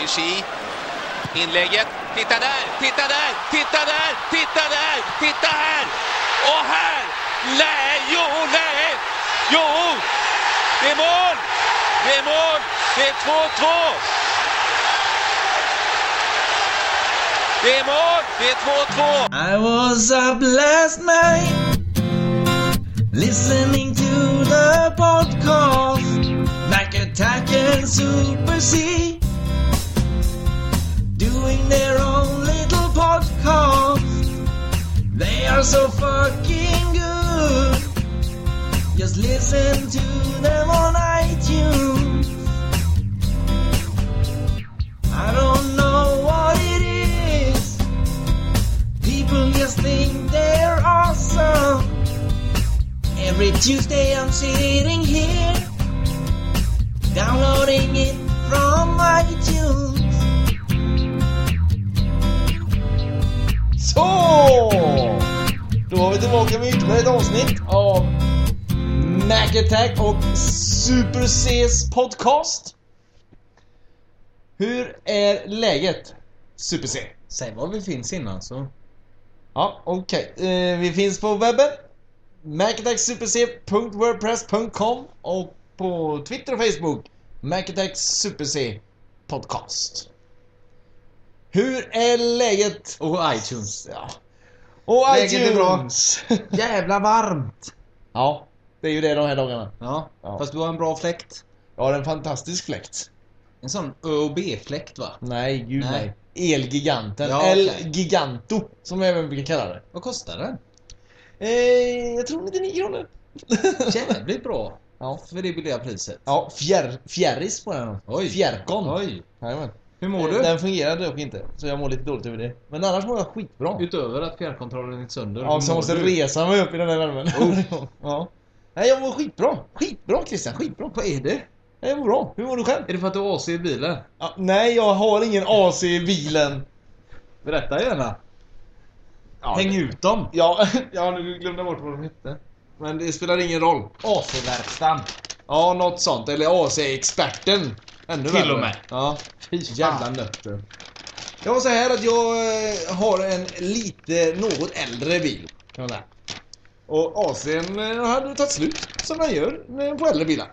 Deschy. Inlägget. Titta där, titta där, titta där, titta där, titta här! Och här! Nej, jo, nej! Jo! Det är mål! Det är mål! Det är 2-2! Det är mål! Det är 2-2! I was up last night listening to the podcast Like Attack and Super sea They are so fucking good. Just listen to them on iTunes. I don't know what it is. People just think they're awesome. Every Tuesday I'm sitting here downloading it from iTunes. Så! Då var vi tillbaka med ytterligare ett avsnitt av Mac Attack och Super Cs podcast. Hur är läget? Super C. Säg var vi finns innan så. Ja, okej. Eh, vi finns på webben. macattacksuperc.wordpress.com och på Twitter och Facebook. Macattack Super C podcast. Hur är läget? Och iTunes. Ja. Och Läget är bra. iTunes. Jävla varmt! Ja, det är ju det de här dagarna. Ja, Ja. fast du har en bra fläkt. Jag har en fantastisk fläkt. En sån ÖoB-fläkt va? Nej, gud nej. Nej. Elgiganten. Ja, El. Giganto, som jag även brukar kalla det. Vad kostar den? Eh, jag tror 99 kronor. Jävligt bra. Ja. För det billiga priset. Ja, fjär, fjärris på den. Oj. Fjärkon. Oj. Jajamän. Hur mår Eh, du? Den fungerade dock inte, så jag mår lite dåligt över det. Men annars mår jag skitbra. Utöver att fjärrkontrollen gick sönder. Ja, så jag måste du? resa mig upp i den här värmen. ja. Nej, jag mår skitbra. Skitbra Christian, skitbra. Vad är det? Jag mår bra. Hur mår du själv? Är det för att du har AC i bilen? Ja, nej, jag har ingen AC i bilen. Berätta gärna. Ja, Häng ut dem. Ja, ja, nu glömde jag bort vad de hette. Men det spelar ingen roll. AC-verkstan. Ja, något sånt. Eller AC-experten. Ännu Till värre. och med. Ja. Jävla nötter. Jag var så här att jag eh, har en lite något äldre bil. Kan man säga. Och AC'n eh, hade tagit slut. Som den gör eh, på äldre bilar.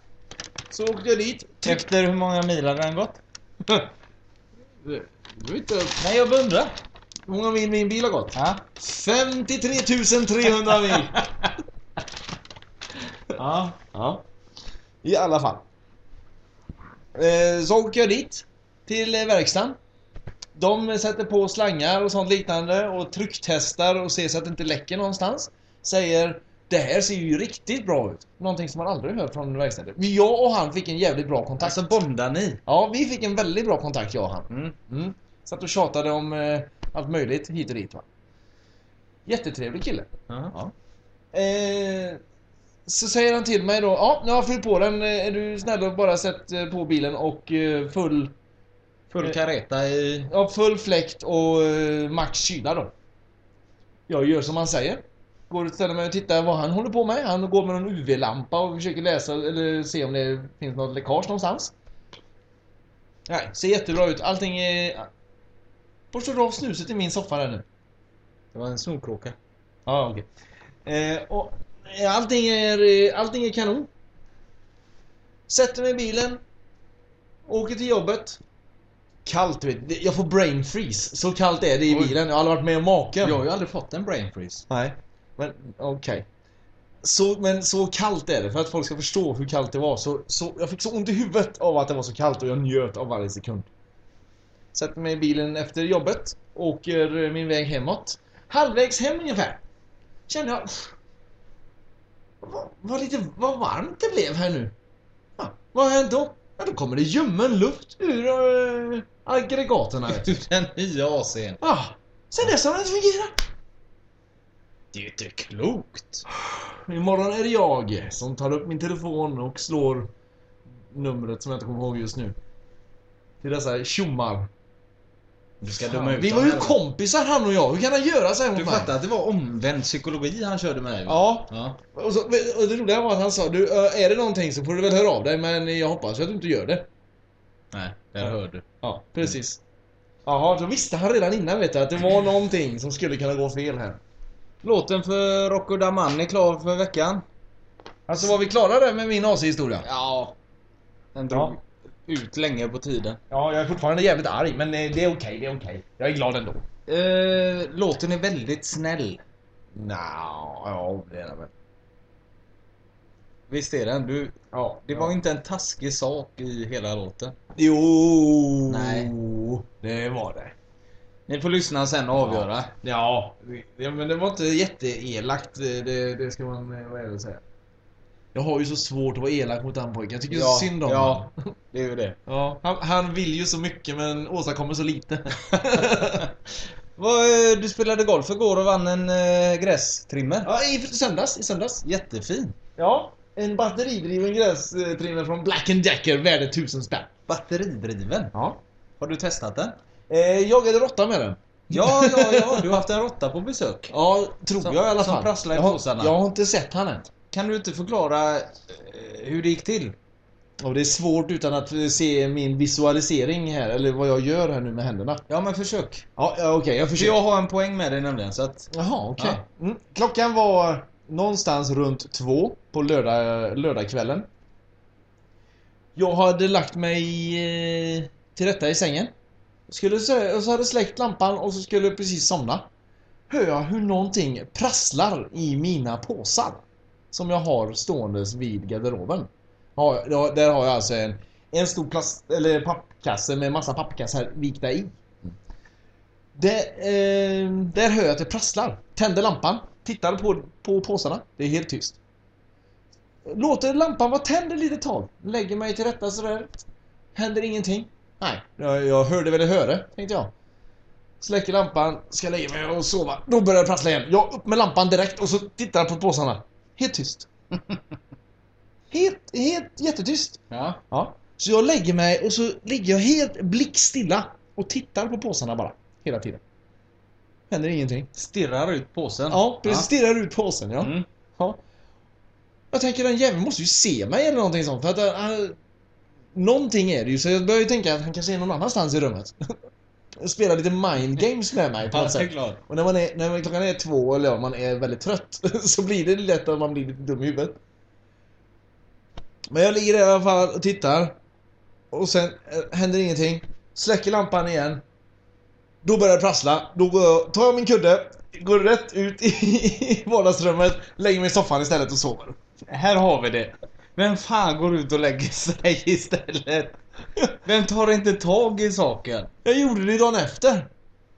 Så åkte jag dit. Efter hur många mil hade den gått? Jag vet inte Nej, jag undrar. hur många mil min bil har gått. Ja. 53 300 mil. Ja. Ja. I alla fall. Eh, så åker jag dit. Till eh, verkstaden. De sätter på slangar och sånt liknande och trycktestar och ser så att det inte läcker någonstans. Säger det här ser ju riktigt bra ut. Någonting som man aldrig hört från verkstaden. Jag och han fick en jävligt bra kontakt. Alltså bondar ni? Ja, vi fick en väldigt bra kontakt jag och han. Mm. Mm. Satt och tjatade om eh, allt möjligt hit och dit va. Jättetrevlig kille. Ja. Eh, så säger han till mig då, ja nu har jag fyllt på den, Eh, är du snäll och bara sätt eh, på bilen och eh, full, Full kareta i... ja, full fläkt och eh, max kyla då. Jag gör som han säger. Går och ställer mig och tittar vad han håller på med. Han går med en UV-lampa och försöker läsa eller se om det finns något läckage någonstans. Nej, ser jättebra ut. Allting är... Borstar du av snuset i min soffa där nu? Det var en snorkråka. Ja, okej. Eh, och eh, allting är, eh, allting är kanon. Sätter mig i bilen. Åker till jobbet. Kallt vet. Jag får brain freeze. Så kallt är det i Oj. bilen. Jag har aldrig varit med om maken. Jag har ju aldrig fått en brain freeze. Nej. Men okej. Så, men så kallt är det. För att folk ska förstå hur kallt det var. Så, så, jag fick så ont i huvudet av att det var så kallt och jag njöt av varje sekund. Sätter mig i bilen efter jobbet. Åker eh, min väg hemåt. Halvvägs hem ungefär. Kände jag... Vad, vad, lite, vad varmt det blev här nu. Ja, vad har hänt då? Ja, då kommer det ljummen luft ur äh, aggregaterna. vet du. Du, den nya AC'n. Ja, sen dess har den inte fungerat. Det är ju inte klokt. Imorgon är det jag som tar upp min telefon och slår numret som jag inte kommer ihåg just nu. Till dessa tjommar. Du ska döma ut Vi var ju här. kompisar han och jag. Hur kan han göra så här mot Du mig? fattar att det var omvänd psykologi han körde med dig? Ja. ja. Och, så, och det roliga var att han sa du, är det någonting så får du väl höra av dig men jag hoppas att du inte gör det. Nej, där hör du. Ja, precis. Jaha, då visste han redan innan vet du att det var någonting som skulle kunna gå fel här. Låten för Rocco Daman är klar för veckan. Alltså var vi klara där med min AC-historia? Ja. Den drog ut länge på tiden. Ja, jag är fortfarande jävligt arg, men det är okej, det är okej. Jag är glad ändå. Eh, låten är väldigt snäll. Nja, ja, det är det väl. Visst är den? Du, Ja, det var inte en taskig sak i hela låten. Jo, Nej. det var det. Ni får lyssna sen och avgöra. Ja, det, men det var inte jätteelakt, det, det ska man vara ärlig och säga. Jag har ju så svårt att vara elak mot den pojken. Jag tycker så synd om Ja, det är ju det. Ja, han, han vill ju så mycket men åstadkommer så lite. Eh, du spelade golf igår och vann en eh, grästrimmer. ja, i söndags, i söndags. Jättefin. Ja, en batteridriven grästrimmer från Black Decker värd 1000 spänn. Batteridriven. Ja. Har du testat den? Eh, jag är råtta med den. Ja, ja, ja. Du har haft en råtta på besök. Ja, tror Som- jag i alla som fall. prasslar i jag, har, påsarna. jag har inte sett han än. Kan du inte förklara eh, hur det gick till? Och det är svårt utan att se min visualisering här, eller vad jag gör här nu med händerna. Ja, men försök. Ja, ja okej, jag För försöker. jag har en poäng med dig nämligen, så att... Jaha, okej. Mm. Klockan var någonstans runt två på lördag, lördagskvällen. Jag hade lagt mig eh, till rätta i sängen. Skulle, och så hade jag släckt lampan och så skulle jag precis somna. Hör jag hur någonting prasslar i mina påsar. Som jag har ståendes vid garderoben. Ja, där har jag alltså en, en stor plast, eller pappkasse med massa pappkassar vikta i. Det, eh, där hör jag att det prasslar. Tänder lampan. Tittar på, på påsarna. Det är helt tyst. Låter lampan vara tänd ett litet tag. Lägger mig till rätta sådär. Händer ingenting. Nej, jag, jag hörde väl det höre, tänkte jag. Släcker lampan, ska lägga mig och sova. Då börjar det prassla igen. Jag upp med lampan direkt och så tittar jag på påsarna. Helt tyst. helt, helt jättetyst. Ja. Ja. Så jag lägger mig och så ligger jag helt blickstilla och tittar på påsarna bara. Hela tiden. Händer ingenting. Stirrar ut påsen. Ja, precis. Stirrar ut påsen, ja. Mm. ja. Jag tänker den jäveln måste ju se mig eller någonting sånt. För att uh, Någonting är det ju, så jag börjar ju tänka att han kanske är någon annanstans i rummet. Spela lite mind games med mig på något sätt. Och när, man är, när klockan är två eller ja, man är väldigt trött så blir det lätt att man blir lite dum i huvudet. Men jag ligger där i alla fall och tittar. Och sen eh, händer ingenting. Släcker lampan igen. Då börjar det prassla. Då går jag, tar jag min kudde, går rätt ut i, i vardagsrummet, lägger mig i soffan istället och sover. Här har vi det. Vem fan går ut och lägger sig istället? Vem tar inte tag i saken? Jag gjorde det dagen efter.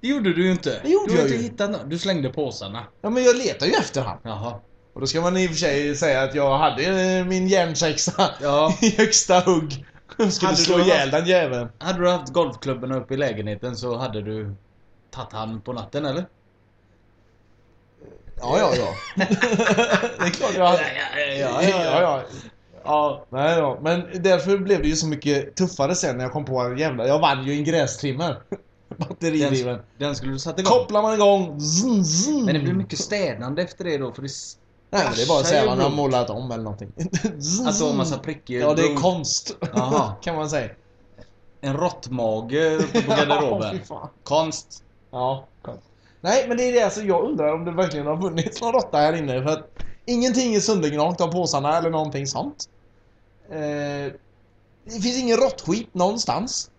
Det gjorde du ju inte. Det gjorde du har jag inte ju. hittat något. Du slängde påsarna. Ja men jag letar ju efter han. Jaha. Och då ska man i och för sig säga att jag hade eh, min järnsexa Ja. i högsta hugg. Jag skulle Hade slå du ihjäl haft- den jäveln. Hade du haft golfklubben uppe i lägenheten så hade du tagit han på natten eller? Ja, ja, ja. det är klart jag hade. ja, ja, ja. Ja, nej då. Men därför blev det ju så mycket tuffare sen när jag kom på en jävla... Jag vann ju en grästrimmer. Batteridriven. Den, den skulle du satt igång. Kopplar man igång... Zn, zn. Men det blir mycket städande efter det då för det Nej, men det är bara att säga man har målat om eller någonting. Alltså massa prickig Ja, det är konst. Jaha. kan man säga. En råttmage uppe på Ja, garderoben. fan. Konst. Ja, konst. Nej, men det är det alltså jag undrar om det verkligen har funnits någon råtta här inne för att ingenting är söndergnagt av påsarna eller någonting sånt. Eh, det finns ingen råttskit någonstans.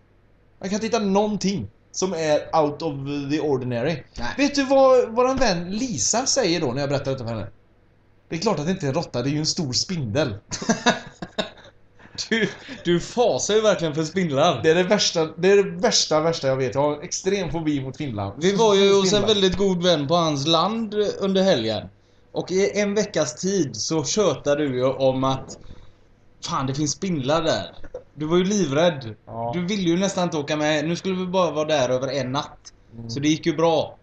Jag kan inte hitta någonting som är out of the ordinary. Nej. Vet du vad våran vän Lisa säger då när jag berättar detta för henne? Det är klart att det inte är en råtta, det är ju en stor spindel. Du, du fasar ju verkligen för spindlar. Det är det värsta, det är det värsta, värsta jag vet. Jag har extrem fobi mot Finland. Vi var ju hos en Spindlar. väldigt god vän på hans land under helgen. Och i en veckas tid så tjötade du ju om att Fan det finns spindlar där. Du var ju livrädd. Ja. Du ville ju nästan inte åka med. Nu skulle vi bara vara där över en natt. Så det gick ju bra.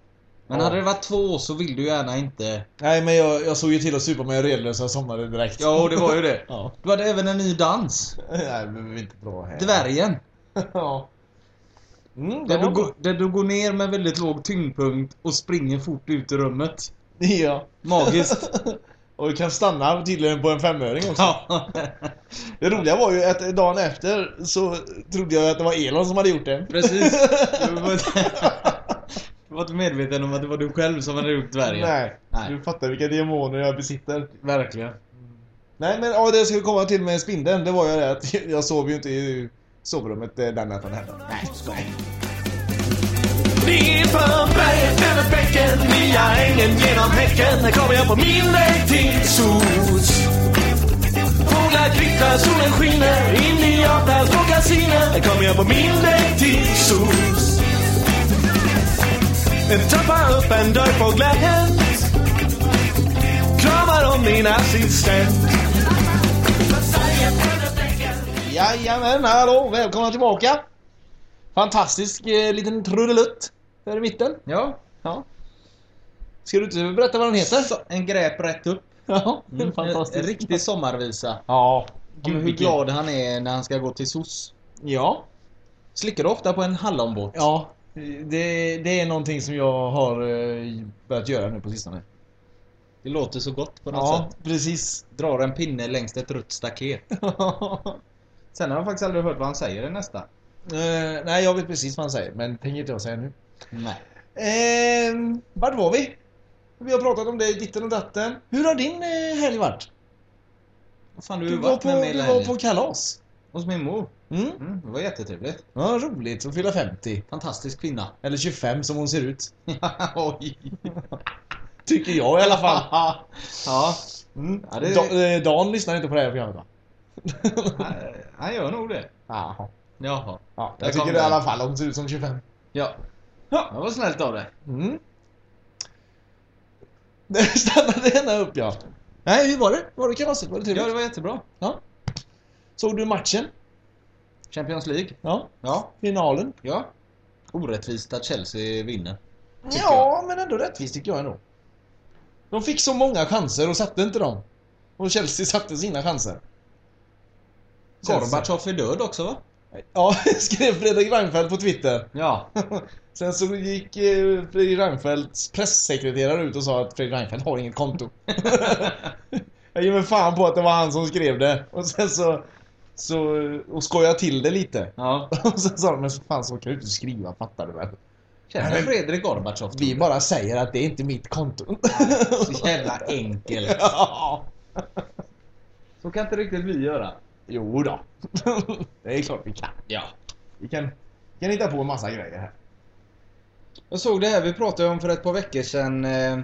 Men Ja. hade det varit två så vill du gärna inte. Nej men jag, jag såg ju till att supa mig redlös så jag somnade direkt. Ja, det var ju det. ja. Du hade även en ny dans. Nej men vi inte bra här. Dvärgen. ja. Mm, Där det du, går, där du går ner med väldigt låg tyngdpunkt och springer fort ut ur rummet. Ja. Magiskt. Och kan stanna tydligen på en femöring också. Ja. Det roliga var ju att dagen efter så trodde jag att det var Elon som hade gjort det. Precis. Du var inte, du var inte medveten om att det var du själv som hade gjort dvärgen. Nej, Nej. du fattar vilka demoner jag besitter. Verkligen. Nej men ja, det jag skulle komma till med spindeln, det var ju det att jag sov ju inte i sovrummet eh, den natten heller. Nej, nej. Bäcken Via ängen genom häcken Här kommer jag på min väg till SOS Fåglar kvittrar, solen skiner In i avfall på kasiner Här kommer jag på min väg till SOS Tappar upp en dörr på glänt Kramar om min assistent Jajamän, hallå, välkomna tillbaka! Fantastisk eh, liten trudelutt där i mitten. Ja. Ja. Ska du inte berätta vad den heter? Så, en gräp rätt upp. Ja, En fantastisk. riktig sommarvisa. Ja. Om hur glad han är när han ska gå till SOS. Ja. Slickar du ofta på en hallonbåt? Ja. Det, det är någonting som jag har eh, börjat göra nu på sistone. Det låter så gott på något Ja, sätt. precis. Drar en pinne längs ett rött staket. Sen har jag faktiskt aldrig hört vad han säger i nästa. Eh, nej, jag vet precis vad han säger, men tänker inte jag säga nu. Nej. Eh, vart var vi? Vi har pratat om det i ditten och datten. Hur har din eh, helg varit? Vad fan, du, Du var varit på, med mig du hela var helgen. på kalas. Hos min mor. Mm. Mm, det var jättetrevligt. Ja, roligt. Att fylla 50. Fantastisk kvinna. Eller 25 som hon ser ut. Oj. Tycker jag i alla fall. ja. Mm. Ja, det- Da, eh, Dan lyssnar inte på det här programmet va? Han, han gör nog det. Jaha. Jaha. Ja, Där jag kom tycker i alla fall hon ser ut som 25. Ja. Ja. Det var snällt av dig. Mm. Stannade ena upp ja. Nej, hur var det? Var det kalaset? Var det Ja, trevligt? det var jättebra. Ja. Såg du matchen? Champions League. Ja. Ja. Finalen? Ja. Orättvist att Chelsea vinner. Ja, men ändå rättvist tycker jag ändå. De fick så många chanser och satte inte dem. Och Chelsea satte sina chanser. Gorbatjov är död också va? Ja, skrev Fredrik Reinfeldt på Twitter. Ja. Sen så gick eh, Fredrik Reinfeldts pressekreterare ut och sa att Fredrik Reinfeldt har inget konto. jag ger mig fan på att det var han som skrev det. Och sen så... så och skojade till det lite. Ja. Och sen sa de, men fan så kan du inte skriva, fattar du väl? Känner Fredrik Gorbatjov Vi bara säger att det är inte mitt konto. Så jävla enkelt. ja. Så kan inte riktigt vi göra. Jo då. det är klart vi kan. Ja. Vi kan, vi kan hitta på en massa grejer här. Jag såg det här vi pratade om för ett par veckor sedan. Eh,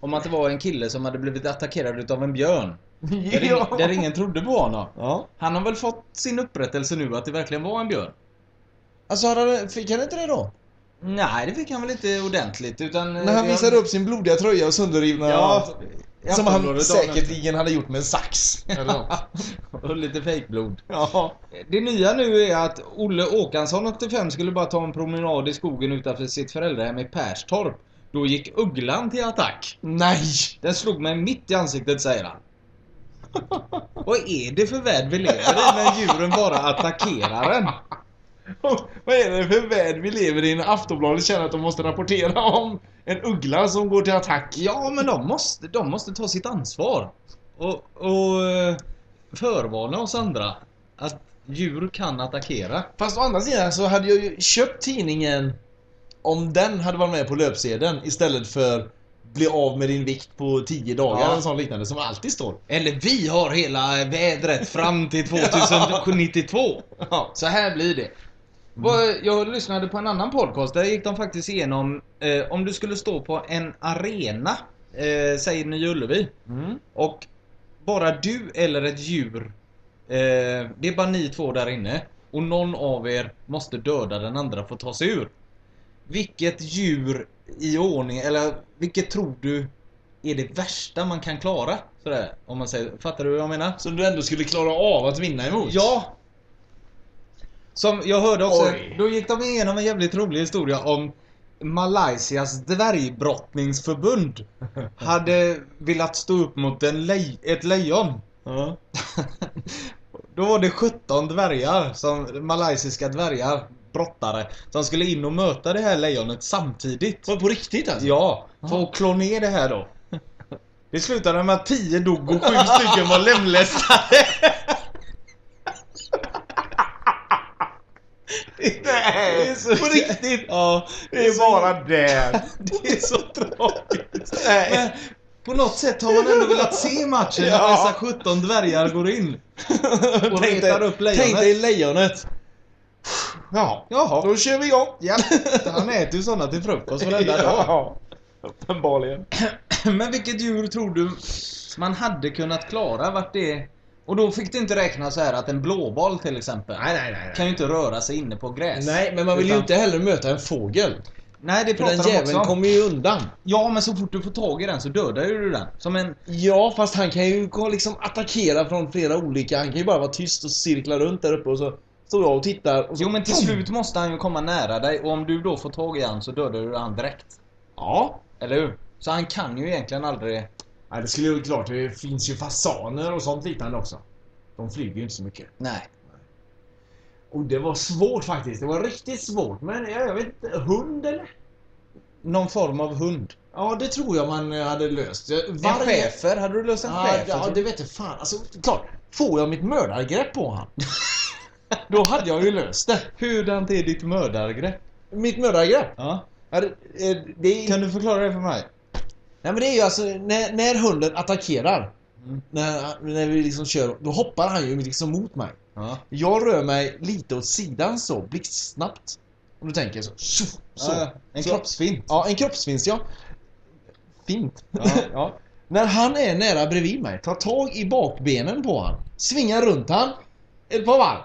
om att det var en kille som hade blivit attackerad utav en björn. Där, ingen, där ingen trodde på honom. Ja. Han har väl fått sin upprättelse nu att det verkligen var en björn? Alltså, fick han inte det då? Nej, det fick han väl inte ordentligt utan... När han visade upp sin blodiga tröja och sönderrivna... Ja, som han säkerligen hade gjort med en sax. Och lite fejkblod. ja. Det nya nu är att Olle Åkansson 85 skulle bara ta en promenad i skogen utanför sitt föräldrahem i Perstorp. Då gick ugglan till attack. Nej! Den slog mig mitt i ansiktet säger han. Vad är det för värld vi lever i när djuren bara attackerar en? Vad är det för värld vi lever i när Aftonbladet känner att de måste rapportera om en uggla som går till attack? Ja, men de måste, de måste ta sitt ansvar. Och, och eh, förvarna oss andra att djur kan attackera. Fast å andra sidan så hade jag ju köpt tidningen om den hade varit med på löpsedeln istället för bli av med din vikt på 10 dagar Ja. eller sånt liknande som alltid står. Eller vi har hela vädret fram till 2092. Ja. Så här blir det. Vad- Jag lyssnade på en annan podcast, där gick de faktiskt igenom eh, om du skulle stå på en arena, eh, säg Nya Ullevi, Mm. och bara du eller ett djur, eh, det är bara ni två där inne, och någon av er måste döda den andra för att ta sig ur. Vilket djur i ordning, eller vilket tror du är det värsta man kan klara? Sådär, om man säger, fattar du vad jag menar? Som du ändå skulle klara av att vinna emot? Ja! Som jag hörde också, Oj. då gick de igenom en jävligt rolig historia om Malaysias dvärgbrottningsförbund hade velat stå upp mot en lej- ett lejon. Ja. Då var det 17 dvärgar, som malaysiska dvärgar, brottare, som skulle in och möta det här lejonet samtidigt. Var på riktigt alltså? Ja, för att klå ner det här då. Det slutade med att 10 dog och 7 stycken var lemlästade. Nej, är så- på riktigt! Ja, Det är bara det. det är så tragiskt. Nej. Men på något sätt har man ändå velat se matchen när Ja. dessa 17 dvärgar går in. Och Tänk retar dig- upp lejonet. Tänk dig lejonet. Ja, Jaha. då kör vi igång. Ja, han äter ju sådana till frukost varenda dag. Ja, uppenbarligen. Men vilket djur tror du man hade kunnat klara vart det... Och då fick det inte räkna så här att en blåboll till exempel Nej, nej, nej. kan ju inte röra sig inne på gräs. Nej, men man vill ju Utan- inte heller möta en fågel. Nej, det För den pratar de också jäveln om. kommer ju undan. Ja, men så fort du får tag i den så dödar ju du den. Som en... Ja, fast han kan ju liksom attackera från flera olika. Han kan ju bara vara tyst och cirkla runt där uppe och så står jag och tittar och så... Jo, men till slut måste han ju komma nära dig och om du då får tag i han så dödar du han direkt. Ja. Eller hur? Så han kan ju egentligen aldrig... Nej, det skulle ju klart. Det finns ju fasaner och sånt liknande också. De flyger ju inte så mycket. Nej. Och det var svårt faktiskt. Det var riktigt svårt. Men jag, jag vet inte. Hund eller? Någon form av hund. Ja, det tror jag man eh, hade löst. En schäfer? Hade du löst en Ja, schäfer? ja, det vet jag fan. Alltså, klart. Får jag mitt mördargrepp på han. då hade jag ju löst det. Hurdant är ditt mördargrepp? Mitt mördargrepp? Ja. Ja, det, eh, det är... Kan du förklara det för mig? Nej men det är ju alltså när, när hunden attackerar. Mm. När, när vi liksom kör, då hoppar han ju liksom mot mig. Ja. Jag rör mig lite åt sidan så, blixtsnabbt. Om du tänker så. Så. så. Ja, en Så- kroppsfint. Ja, en kroppsvinst ja. Fint. Ja. ja. När han är nära bredvid mig, tar tag i bakbenen på han. Svingar runt han. Ett par varv.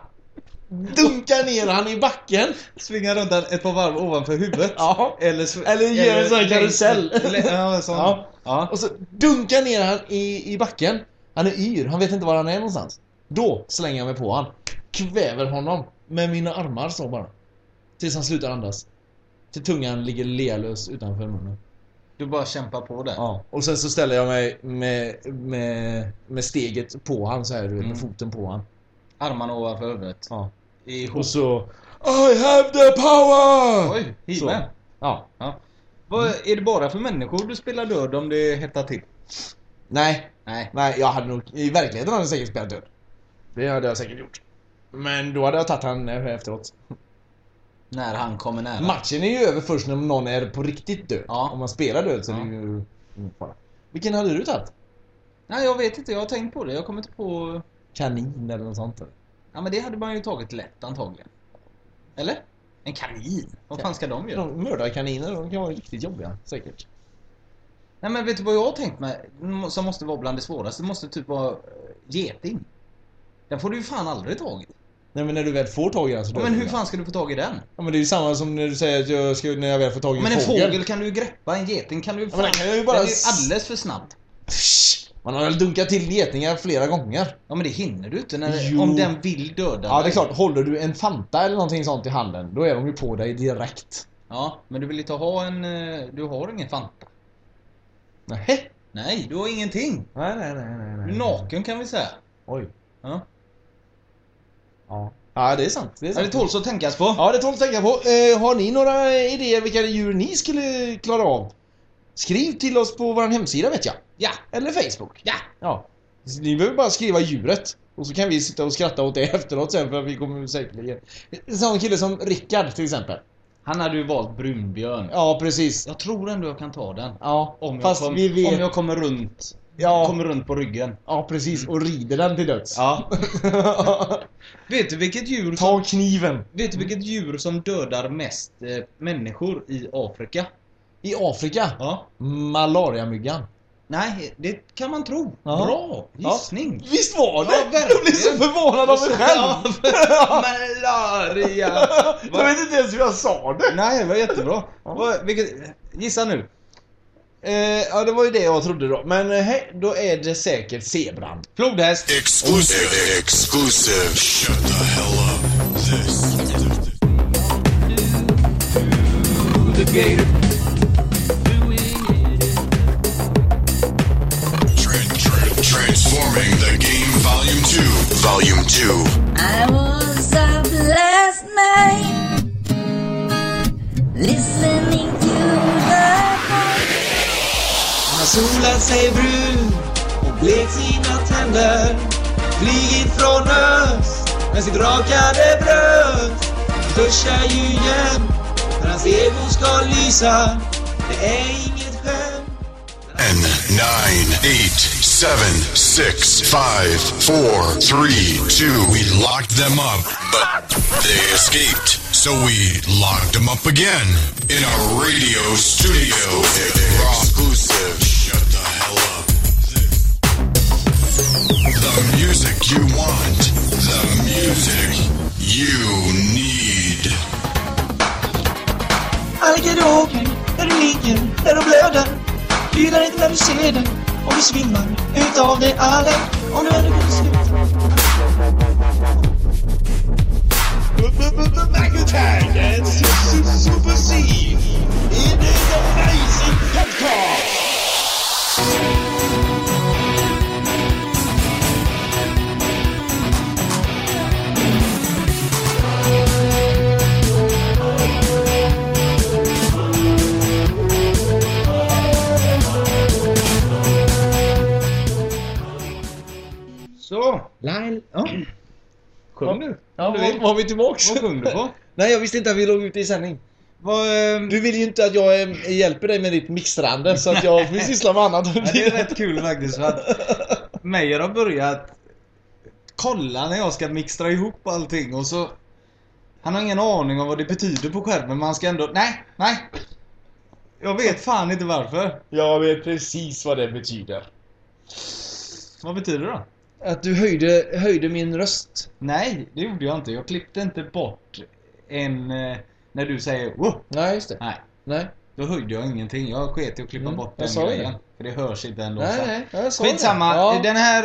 Dunkar ner han i backen. Svinga runt den ett par varv ovanför huvudet. Ja. Eller, Eller gör en sån här karusell. Ja, sån. Ja. Ja. Och så dunkar ner han i, i backen. Han är yr, han vet inte var han är någonstans. Då slänger jag mig på han. Kväver honom med mina armar så bara. Tills han slutar andas. Till tungan ligger lealös utanför munnen. Du bara kämpar på där. Ja. Och sen så ställer jag mig med, med, med steget på han så här, du vet, med Mm. foten på han. Armarna ovanför huvudet. Ja. Ihop. Och så... I have the power! Oj, He-Man. Ja. Ja. Vad, är det bara för människor du spelar död om det hettar till? Nej, Nej. nej, jag hade nog... I verkligheten hade jag säkert spelat död. Det hade jag säkert gjort. Men då hade jag tagit han eh, efteråt. När han kommer nära. Matchen är ju över först när någon är på riktigt död. Ja. Om man spelar död så Ja. är det ju ingen fara. Vilken hade du tagit? Nej, jag vet inte. Jag har tänkt på det. Jag kommer inte på... Kanin eller något sånt? Ja, men det hade man ju tagit lätt antagligen. Eller? En kanin? Vad fan ska de göra? De mördarkaniner, de kan vara riktigt jobbiga. Säkert. Nej, men vet du vad jag har tänkt mig? Som måste vara bland det svåraste. Det måste typ vara eh, geting. Den får du ju fan aldrig tag i. Nej men när du väl får tag i den så Ja, men hur fan ska du få tag i den? Ja men det är ju samma som när du säger att jag ska, när jag väl får tag i en men en fågel. fågel kan du ju greppa. En geting kan du ju Ja, men den kan jag ju bara Den är ju alldeles för snabb. Man har väl dunkat till getingar flera gånger. Ja, men det hinner du inte när, om den vill döda Ja det är dig. klart, håller du en Fanta eller någonting sånt i handen, då är de ju på dig direkt. Ja, men du vill inte ha en... eh, Du har ingen Fanta. Nej. Nej, du har ingenting. Nej, nej, nej, nej. Du är nej. naken kan vi säga. Oj. Ja. Ja. Ja, det är sant. Det är Ja, sant. det tåls att tänkas på. Ja, det tål att tänka på. Eh, har ni några idéer vilka djur ni skulle klara av? Skriv till oss på vår hemsida vet jag. Ja. Eller Facebook. Ja. Ja. Så Ni behöver bara skriva djuret. Och så kan vi sitta och skratta åt det efteråt sen för att vi kommer säkerligen... En sån kille som Rickard till exempel. Han hade ju valt brunbjörn. Ja, precis. Jag tror ändå jag kan ta den. Ja, Om fast kom, vi vet... om jag kommer runt. Ja, Kommer runt på ryggen. ja, precis. Och rider den till döds. Ja. Vet du vilket djur som, Ta kniven. vet du vilket djur som dödar mest eh, människor i Afrika? I Afrika. Ja. Malariamyggan. Nej, det kan man tro. Ja. Bra gissning. Visst var det? Ja, jag blev så förvånad av mig själv. Malaria! jag vet inte ens hur jag sa det. Nej, det var jättebra. Vad, vilket, gissa nu. Eh, ja, det var ju det jag trodde då. Men eh, hej, då är det säkert zebran. Flodhäst. Exclusive. Exclusive. Shut the hell up. This. Tran- Volume 2. I was up last night listening to the Men Solat sig brun och blekt sina tänder Flygit från öst med sitt rakade bröst Duschar ju jämt för hans ego ska lysa. Det är inget skämt. 10, 9, 8, 7, 6, 5, 4, 3, 2. We locked them up, but they escaped. So we locked them up again in a radio studio. Exclusive. Shut the hell up. The music you want. The music you need. Algerdogen, där du ligger, där du blöder Gillar inte när du ser det och du svimmar utav det alla och nu är det gott slut Super C! In the amazing podcast! Lyle. Ja. sjung du. Ja, du var, vill. var vi tillbaks? Vad sjöng du på? Nej, jag visste inte att vi låg ute i sändning. Vad, ehm, Du vill ju inte att jag eh, hjälper dig med ditt mixtrande så att jag får syssla med annat. Ja, det är rätt kul faktiskt för att Meyer har börjat kolla när jag ska mixtra ihop allting och så Han har ingen aning om vad det betyder på skärmen men man ska ändå, nej, nej Jag vet fan inte varför Jag vet precis vad det betyder. Vad betyder det då? Att du höjde, höjde min röst. Nej, det gjorde jag inte. Jag klippte inte bort en eh, När du säger wow. Nej, just det. Nej, Nej, då höjde jag ingenting. Jag sket i att klippa Mm, bort jag den sa ju grejen. det. För det hörs inte ändå nej, sen. nej. Jag sa Skitsamma, det. Ja. den här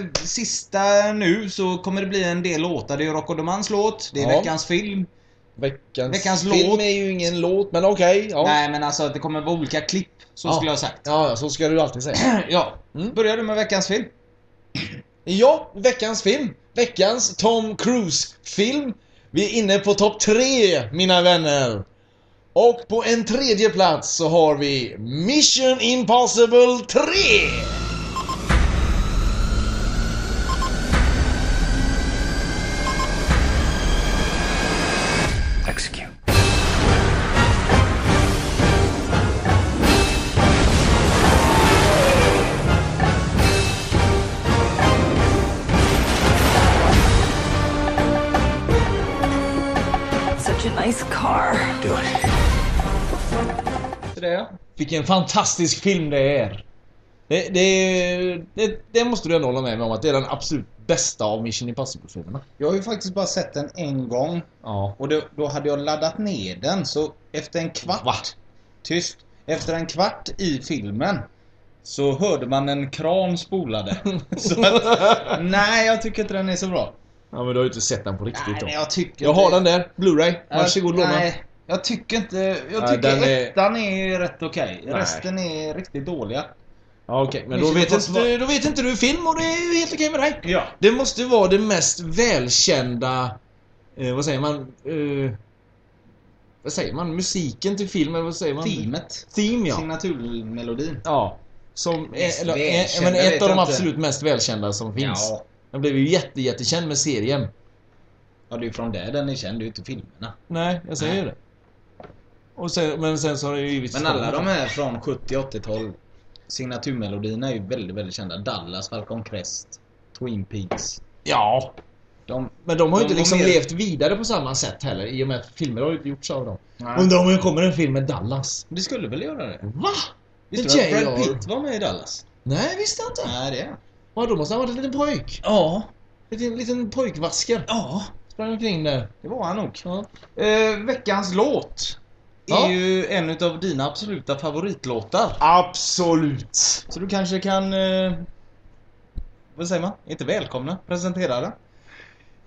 eh, sista nu så kommer det bli en del låtar. Det är Rocco Domans låt, det är Ja. veckans film. Veckans, Veckans film låt. är ju ingen låt, men okej. ja. Nej men alltså att det kommer vara olika klipp, så Ja. skulle jag ha sagt. Ja, ja, så ska du alltid säga. Ja, Mm. börjar du med veckans film? Ja, veckans film. Veckans Tom Cruise-film. Vi är inne på topp tre, mina vänner. Och på en tredje plats så har vi Mission Impossible 3! Det ja. Vilken fantastisk film det är. Det, det, det, det måste du ändå hålla med mig om att det är den absolut bästa av Mission Impossible-filmerna. Jag har ju faktiskt bara sett den en gång. Ja. Och då, då hade jag laddat ner den så efter en kvart Va? Tyst. Efter en kvart i filmen så hörde man en kran spolade. så att, nej, jag tycker inte den är så bra. Ja men du har ju inte sett den på riktigt Nej, då. jag tycker Jag har den där, Blu-ray. Varsågod låna. Nej, jag tycker inte... Jag tycker den är- ettan är rätt okej. Nej. Resten är riktigt dåliga. Ja, okej, men då vet, inte, då vet inte du film och det är helt okej med dig. Ja. Det måste vara det mest välkända... Eh, vad säger man? Eh, vad säger man? Musiken till filmen, vad säger man? Teamet. Theme, ja. Signaturmelodin. Ja. Som är, eller, är, men ett av de inte. absolut mest välkända som finns. Ja. Den blev ju jätte, jättekänd med serien. Ja, det är ju från där den är känd, det är ju inte filmerna. Nej, jag säger Nej. ju det. Och sen, men sen så har det ju givetvis... Men alla de här från 70-80-tal signaturmelodierna är ju väldigt, väldigt kända. Dallas, Falcon Crest, Twin Peaks. Ja. De, Men de har ju inte liksom mer- levt vidare på samma sätt heller i och med att filmer har ju inte gjorts av dem. Nej. Undrar om det kommer en film med Dallas. det skulle väl göra det? Va? Visste du att? Brad Pitt var med i Dallas? Nej, visste jag inte. Nej, det är. Ja, då måste han ha varit en liten pojk. Ja. Liten, liten pojkvasker. Ja, Sprang omkring där. det var han nog. Ja. Eh, veckans låt är Ja. ju en utav dina absoluta favoritlåtar. Absolut. Så du kanske kan... Eh, vad säger man? Inte välkomna, presentera den.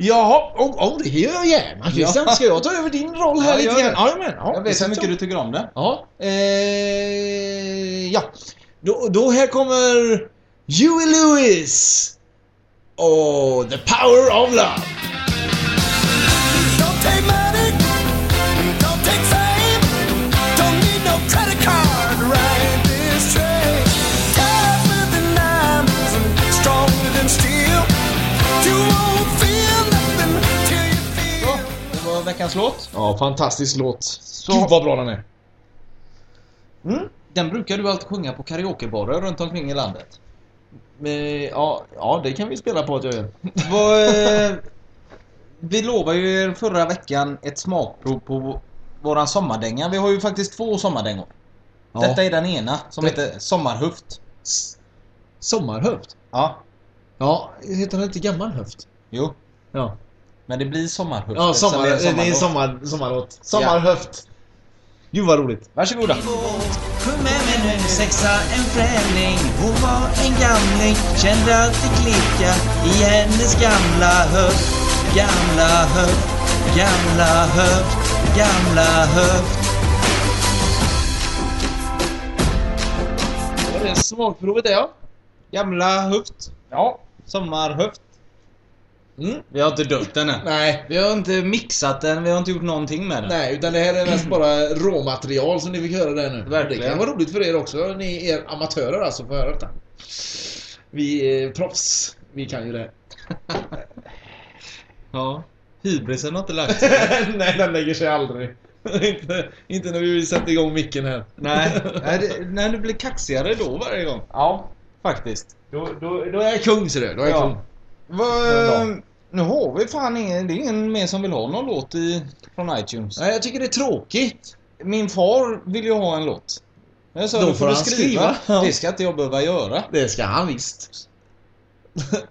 Jaha, oh, oh, det gör jag gärna Christian. Ja. Ska jag ta över din roll här Ja, lite grann? det. Ja, Jag det vet hur mycket jag. du tycker om den. Ja. Eh, ja. Då, då här kommer Huey Lewis. Och The Power of Love. Veckans låt. Ja, fantastisk låt. Så- Gud vad bra den är. Den brukar du alltid sjunga på karaokebarer runt omkring i landet. Men, ja, ja, det kan vi spela på att jag gör. Eh, vi lovade ju er förra veckan ett smakprov på våran sommardänga. Vi har ju faktiskt två sommardängor. Ja. Detta är den ena som Det- heter Sommarhöft. S- Sommarhöft? Ja. Ja, heter den inte gammalhöft? Jo. Ja. Men det blir Sommarhöft. Ja, sommar, det det är sommar, sommarlåt. Sommarhöft. Gud vad roligt. Varsågoda. Sjung med mig nu sexa en främling Hon var en gamling Kände att det klicka i hennes gamla höft Gamla höft, gamla höft, gamla höft Det är smakprovet är ja. Gamla höft. Ja. Sommarhöft. Mm. Vi har inte döpt den än. Nej. Vi har inte mixat den, vi har inte gjort någonting med den. Nej, utan det här är mest bara råmaterial som ni fick höra där nu. Verkligen. Det kan vara roligt för er också. Ni är amatörer alltså får höra detta. Vi är proffs. Vi kan ju det. Ja. Hybrisen har inte lagt sig. Nej, den lägger sig aldrig. inte, inte när vi sätter igång micken här. Nej, nej, det, nej, det blir kaxigare då varje gång. Ja. Faktiskt. Då, då, då är jag kung ser du. Då är jag Ja. kung. Vad, nu har vi fan ingen, det är ingen mer som vill ha någon låt i, från iTunes. Nej, jag tycker det är tråkigt. Min far vill ju ha en låt. Jag sa, Då då får du skriva. skriva. Det ska inte jag behöva göra. Det ska han visst.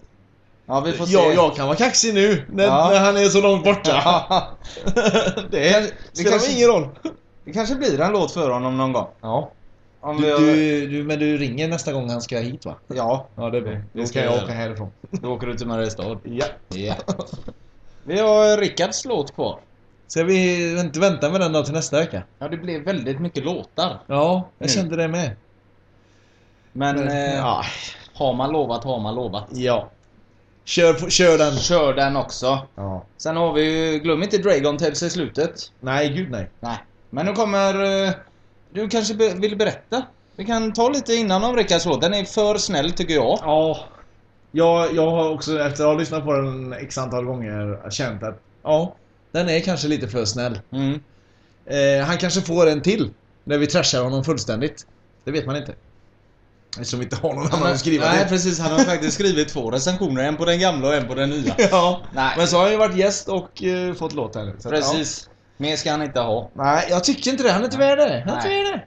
Ja, vi får se. Jag, jag kan vara kaxig nu när, Ja. när han är så långt borta. det Det spelar kanske- ingen roll. Det kanske blir en låt för honom någon gång. Ja. Du, har- du, du, men du ringer nästa gång han ska hit va? Ja, Ja, det är bra. Då ska jag åka härifrån. då åker du till Mariestad. Ja. Ja. Vi har Rickards låt kvar. Ska vi inte vänta med den då till nästa vecka? Ja, det blev väldigt mycket låtar. Ja, jag Nu. kände det med. Men eh, ja. har man lovat har man lovat. ja. Kör, kör den. Kör den också. Ja. Sen har vi ju, glöm inte Dragon Tales i slutet. Nej, gud nej. Nej. Men nu kommer... Du kanske be, vill berätta? Vi kan ta lite innan om Rickards låt. Den är för snäll tycker jag. Ja. Jag, jag har också efter att ha lyssnat på den x antal gånger känt att ja, den är kanske lite för snäll. Mm. Eh, han kanske får en till när vi trashar honom fullständigt. Det vet man inte. Eftersom vi inte har någon annan att skriva Nej det. precis, han har faktiskt skrivit två recensioner. En på den gamla och en på den nya. Ja. Nej. Men så har han ju varit gäst och eh, fått låt här nu. Så att, Precis. Mer ska han inte ha. Ja. Nej, jag tycker inte det. Han är inte värd det. Han är inte värd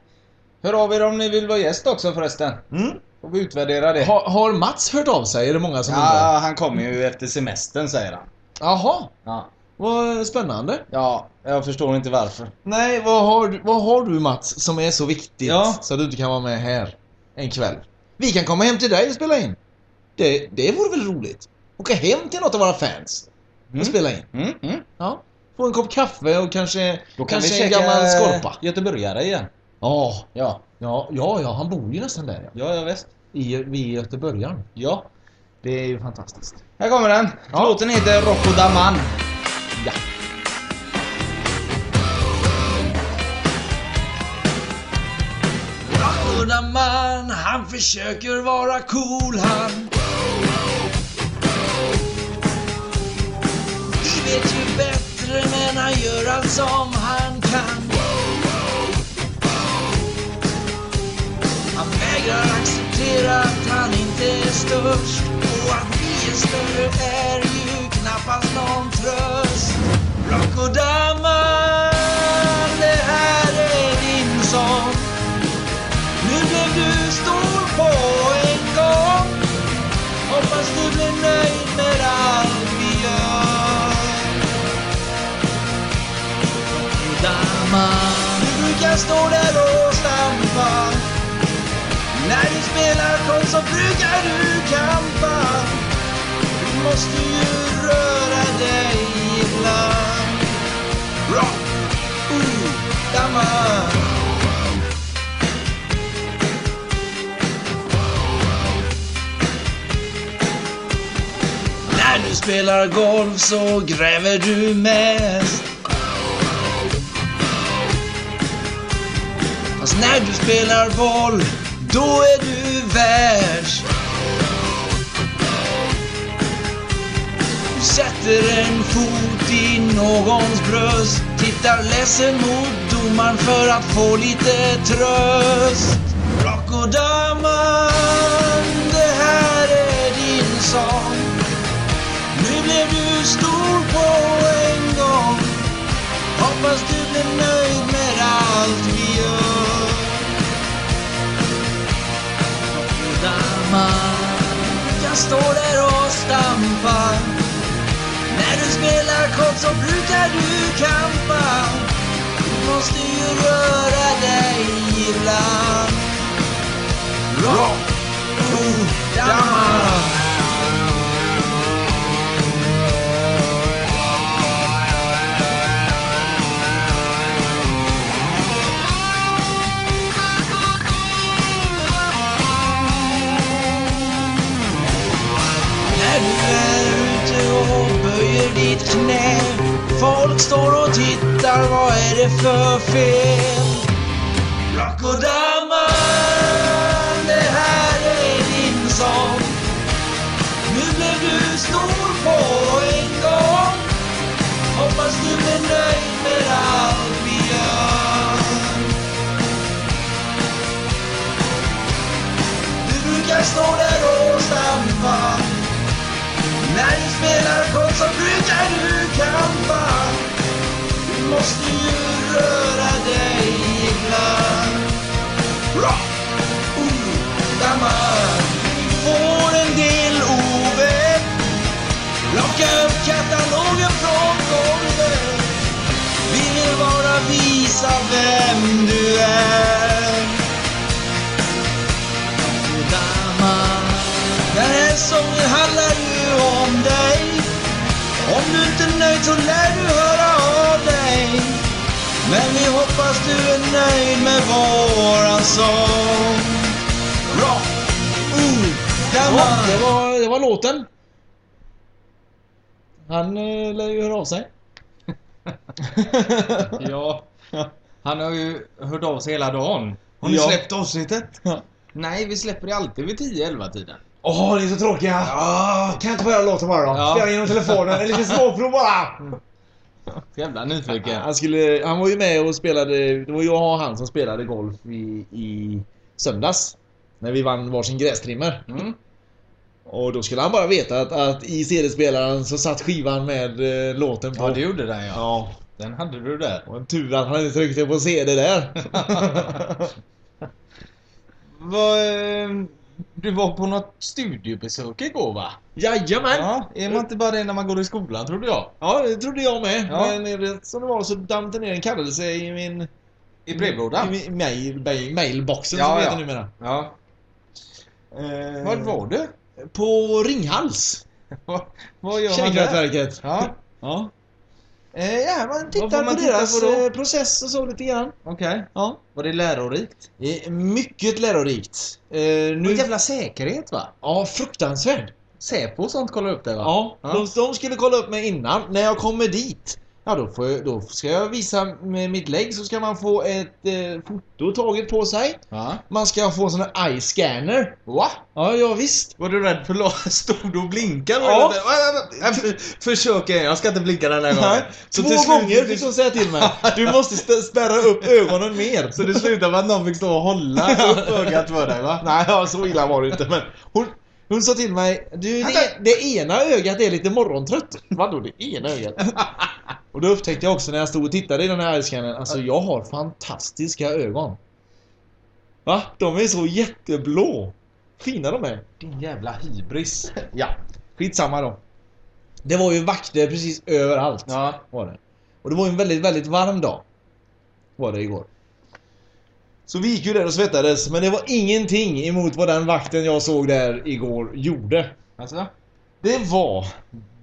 det. Hör av er om ni vill vara gäst också förresten. Mm. Får vi utvärdera det. Har, har Mats hört av sig? Är det många som undrar? Ja, han kommer ju efter semestern säger han. Jaha, Ja. vad spännande. ja, jag förstår inte varför. Nej, vad har, vad har du Mats som är så viktigt Ja. så att du inte kan vara med här en kväll? Vi kan komma hem till dig och spela in. Det, det vore väl roligt? Åka hem till något av våra fans och Mm. spela in. Mm, mm. Ja. Få en kopp kaffe och kanske, Då kan kanske vi en käka gammal skorpa. göteborgare igen. Ja, Ja, ja, ja, ja, han bor ju nästan där ja. ja, ja visst. I, vid Göteborgaren. Ja. Det är ju fantastiskt. Här kommer den. Ja. Låten heter Rocco da Man. Ja. Rockoda man, han försöker vara cool han Vi vet ju bättre men han gör allt som han kan? Han vägrar acceptera att han inte är störst. Och att vi är större är ju knappast någon tröst. Rockoda man, mamma. Du brukar stå där och stampa När du spelar konst så brukar du kampa Du måste ju röra dig ibland Bra! Uh, damma. När du spelar golf så gräver du mest när du spelar boll, då är du värst. Du sätter en fot i någons bröst Tittar ledsen mot domaren för att få lite tröst. Rockodaman, det här är din sång Nu blev du stor på en gång. Hoppas du blir nöjd med allt Rockodaman kan stå där och stampa När du spelar kort så brukar du kampa. Du måste ju röra dig ibland. Rock, oh, dammar ditt knä. Folk står och tittar, vad är det för fel? Rockodaman, det här är din sång. Nu blev du stor på en gång. Hoppas du blir nöjd med allt vi gör. Du brukar stå där och stampa när du spelar kort så brukar du kampa Du måste ju röra dig ibland. Rock, oh, dammar Vi får en del ovett. Plocka upp katalogen från golvet. Vi vill bara visa vem du är. Inte är nöjd så lär du höra av dig Men vi hoppas du är nöjd med våran sång Rock, oh, Ja, dammar det var, det var låten. Han eh, lär ju höra av sig. Ja. Han har ju hört av sig hela dagen. Har ni Ja. släppt avsnittet? Ja. Nej, vi släpper det alltid vid 10-11 tiden. Åh, ni är så tråkiga! Kan jag inte få höra låten bara då? Ja. Spela genom telefonen, en liten småprov bara! Jävla nyfiken. Han, skulle, han var ju med och spelade, det var jag och han som spelade golf i, i söndags. När vi vann varsin grästrimmer. Mm. Och då skulle han bara veta att, att i CD-spelaren så satt skivan med eh, låten på. Ja, det gjorde den ja. Ja. Den hade du där. Och en tur att han inte tryckte på CD där. Vad, eh, du var på något studiebesök igår va? Jajamän! Ja, är man inte bara det när man går i skolan trodde jag? Ja, det trodde jag med. Ja. Men som det var så damp det ner en kallelse i min... I brevlådan? I mail, mail, mailboxen Ja, som det ja. heter numera. Ja. Eh, Vad var du? På Ringhals. Vad, vad gör man där? Kärnkraftverket. Ja, Ja. Eh, ja, man tittar på titta deras på eh, process och så lite grann. okej. Ja. Var det lärorikt? Eh, mycket lärorikt. Eh, Nu... nu... jävla säkerhet va? Ja, fruktansvärd. Säpo och sånt kollar upp det va? Ja, Ja. De, de skulle kolla upp mig innan. När jag kommer dit, ja då, får jag, då ska jag visa med mitt lägg så ska man få ett eh, foto taget på sig. ja. Man ska få en sån här eye scanner. Va? Ja, ja visst. Var du rädd för att Stod du och blinkade? Ja. Ja. Försök igen, jag ska inte blinka den här gången. Nej, Så Två gånger fick de säga till mig. Du måste st- spärra upp ögonen mer. Så det slutade med att någon fick stå och hålla upp ögat för dig va? Nej, ja, så illa var det inte. Men hon, hon sa till mig, du, det, det ena ögat är lite morgontrött. Vadå det ena ögat? Och då upptäckte jag också när jag stod och tittade i den här eyescannern, alltså jag har fantastiska ögon. Va? De är så jätteblå. Fina de är. Din jävla hybris. Ja, skitsamma då. Det var ju vakter precis överallt. Ja. Var det. Och det var ju en väldigt, väldigt varm dag. Var det igår. Så vi gick ju där och svettades, men det var ingenting emot vad den vakten jag såg där igår gjorde. Alltså? Det var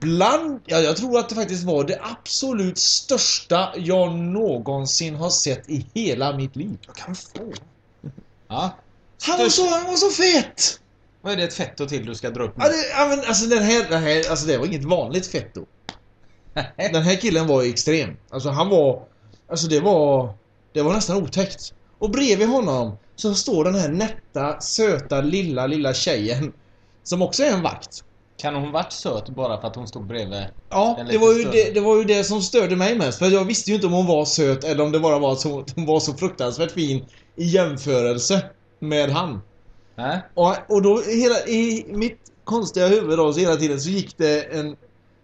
bland, ja jag tror att det faktiskt var det absolut största jag någonsin har sett i hela mitt liv. Jag kan få. Ja. Han var så, han var så fet! Vad är det ett fetto till du ska dra upp nu? Ja, det, ja, men alltså den här, den här, alltså det var inget vanligt fetto. Den här killen var extrem. Alltså han var... Alltså det var... Det var nästan otäckt. Och bredvid honom så står den här nätta, söta, lilla, lilla tjejen. Som också är en vakt. Kan hon varit söt bara för att hon stod bredvid? Ja, det var, ju det, det var ju det som störde mig mest. För jag visste ju inte om hon var söt eller om det bara var så hon var så fruktansvärt fin i jämförelse med han. Nej? Och, och då hela, i mitt konstiga huvud då så hela tiden så gick det en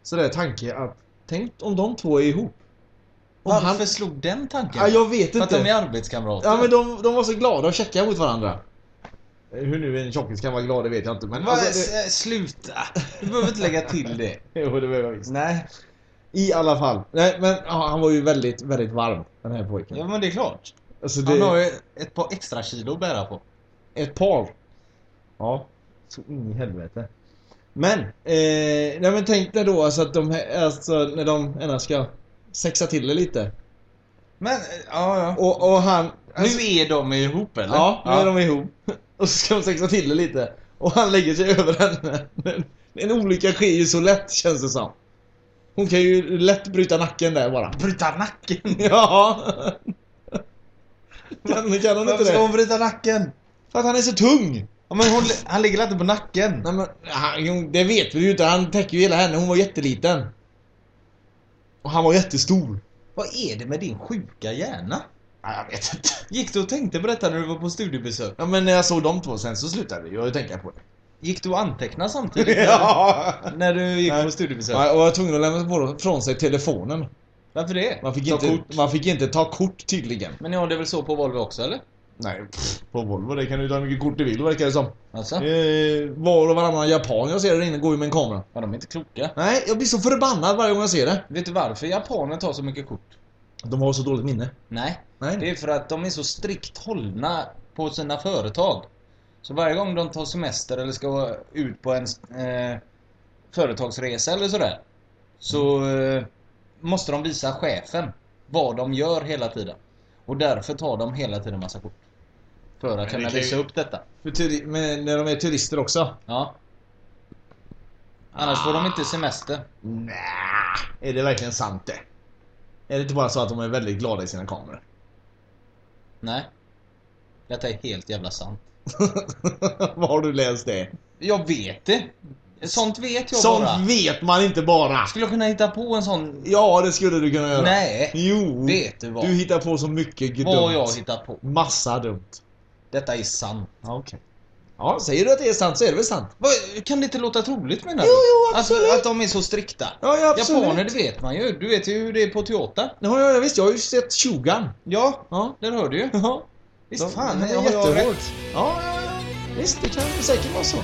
sådär tanke att tänk om de två är ihop. Om Varför han, slog den tanken? ja, jag vet För att de inte. är arbetskamrater? Ja men de, de var så glada och käcka mot varandra. Hur nu en tjockis kan vara glad det vet jag inte men alltså, det, äh, Sluta! Du behöver inte lägga till det. Jo det behöver jag visst. Nej. I alla fall. Nej men ja, han var ju väldigt, väldigt varm den här pojken. Ja men det är klart. Alltså, det, Han har ju ett par extra kilo att bära på. Ett par. Ja. Så in i helvete. Men, eh, nej men tänk dig då alltså att de alltså när de ena ska sexa till det lite. Men, äh, ja ja. Och, och han... Alltså, nu är de ihop eller? Ja, nu är de ihop. Och så ska de sexa till det lite. Och han lägger sig över henne. Men en olycka sker ju så lätt känns det som. Hon kan ju lätt bryta nacken där bara. Bryta nacken? Ja. Kan, kan hon inte Varför ska hon bryta nacken? För att han är så tung. Ja, men hon, han ligger inte på nacken. Nej men, han, det vet vi ju inte. Han täcker ju hela henne. Hon var jätteliten. Och han var jättestor. Vad är det med din sjuka hjärna? Nej, jag vet inte. Gick du och tänkte på detta när du var på studiebesök? Ja men när jag såg de två sen så slutade jag ju tänka på det. Gick du och antecknade samtidigt? ja. När du gick Nej. på studiebesök? Ja, och jag var tvungen att lämna från sig telefonen. Varför det? Man fick, Ta inte, kort. man fick inte ta kort tydligen. Men ja, det är väl så på Volvo också eller? Nej, pff, på Volvo det kan du ta hur mycket kort du vill verkar det som. Alltså? Eh, var och varannan japan jag ser där inne går ju med en kamera. Ja, de är inte kloka. Nej, jag blir så förbannad varje gång jag ser det. Vet du varför japaner tar så mycket kort? De har så dåligt minne. Nej. Nej. Det är för att de är så strikt hållna på sina företag. Så varje gång de tar semester eller ska ut på en eh, företagsresa eller sådär. Så eh, måste de visa chefen vad de gör hela tiden. Och därför tar de hela tiden massa kort. För att kunna kan ju- visa upp detta. Men när de är turister också. Ja. Annars får de inte semester. Nej, är det verkligen sant det? Är det inte bara så att de är väldigt glada i sina kameror? Nej. Detta är helt jävla sant. Var har du läst det? Jag vet det. Sånt vet jag Sånt bara. vet man inte bara! Skulle jag kunna hitta på en sån... Ja, det skulle du kunna göra. Nej. Jo. Vet du vad? Du hittar på så mycket dumt. Vad jag hittat på. Massa dumt. Detta är sant. Okej. Ja, säger du att det är sant så är det väl sant. Vad, kan det inte låta troligt menar Jo, du? jo, Alltså, absolut. att de är så strikta. Ja, ja absolut. Japaner, det vet man ju. Du vet ju hur det är på Toyota. Ja, ja, visst. Jag har ju sett Shogun. Ja, Ja. där hör du ju. Ja. Visst De- fan, de är jag har jag rätt. Ja, ja, ja. Visst, det kan säkert vara så.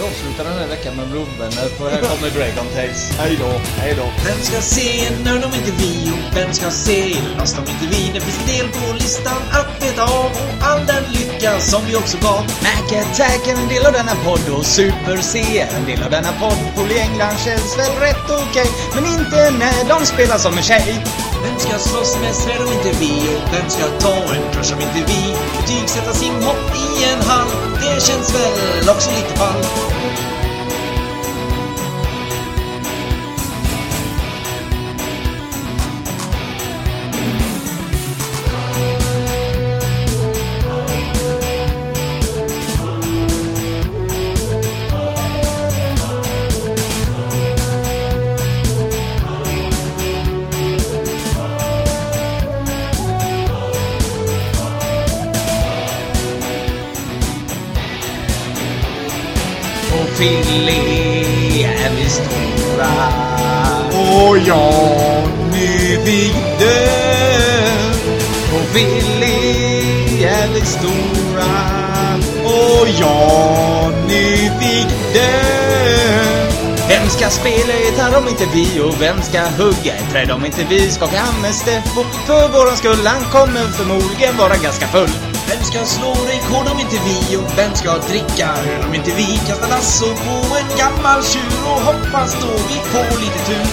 Vi avslutar den här veckan med Blomvänner för här kommer Dragon Tales. Hej då. Hej då. Vem ska se Nörd om inte vi? Och vem ska se Lost om inte vi? Det finns en del på listan att beta av och all den lycka som vi också gav. Mac Attack är en del av denna podd och Super C är en del av denna podd. Pool i England känns väl rätt okej, men inte när de spelar som en tjej. Vem ska slåss med svärd om inte vi? Och vem ska ta en crush om inte vi? Betygsätta simhopp i en hall, det känns väl också lite fall. Och Filly är vi stora. Och ja, nu vigde. Och Filly är vi stora. Och ja, nu vigde. Vem ska spela gitarr om inte vi? Och vem ska hugga ett träd om inte vi? Skaka hand med Steffo för våran skull. Han kommer förmodligen vara ganska full. Ska slå rekord om inte vi? Och vem ska dricka öl om inte vi? kastar lasso på en gammal tjur och hoppas då vi får lite tur.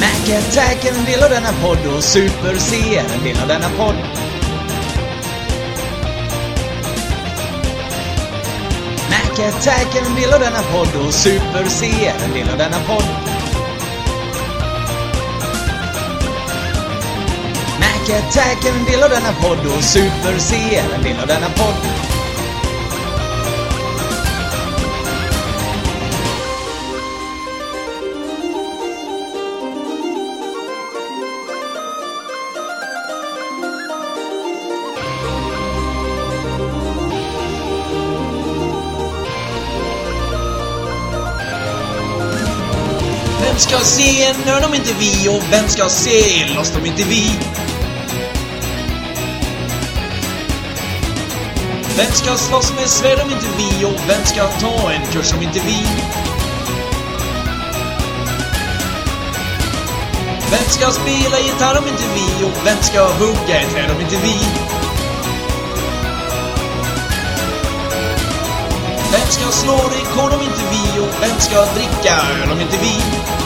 Mac Attack är en del av denna podd och Super C är en del av denna podd. Mac Attack är en del av denna podd och Super C är en del av denna podd. Mac Attack en del av denna podd och Super C är en del av denna podd. Vem ska se en nörd om inte vi? Och vem ska se Lost om inte vi? Vem ska slåss med svärd om inte vi? Och vem ska ta en kurs om inte vi? Vem ska spela gitarr om inte vi? Och vem ska hugga ett träd om inte vi? Vem ska slå rekord om inte vi? Och vem ska dricka öl om inte vi?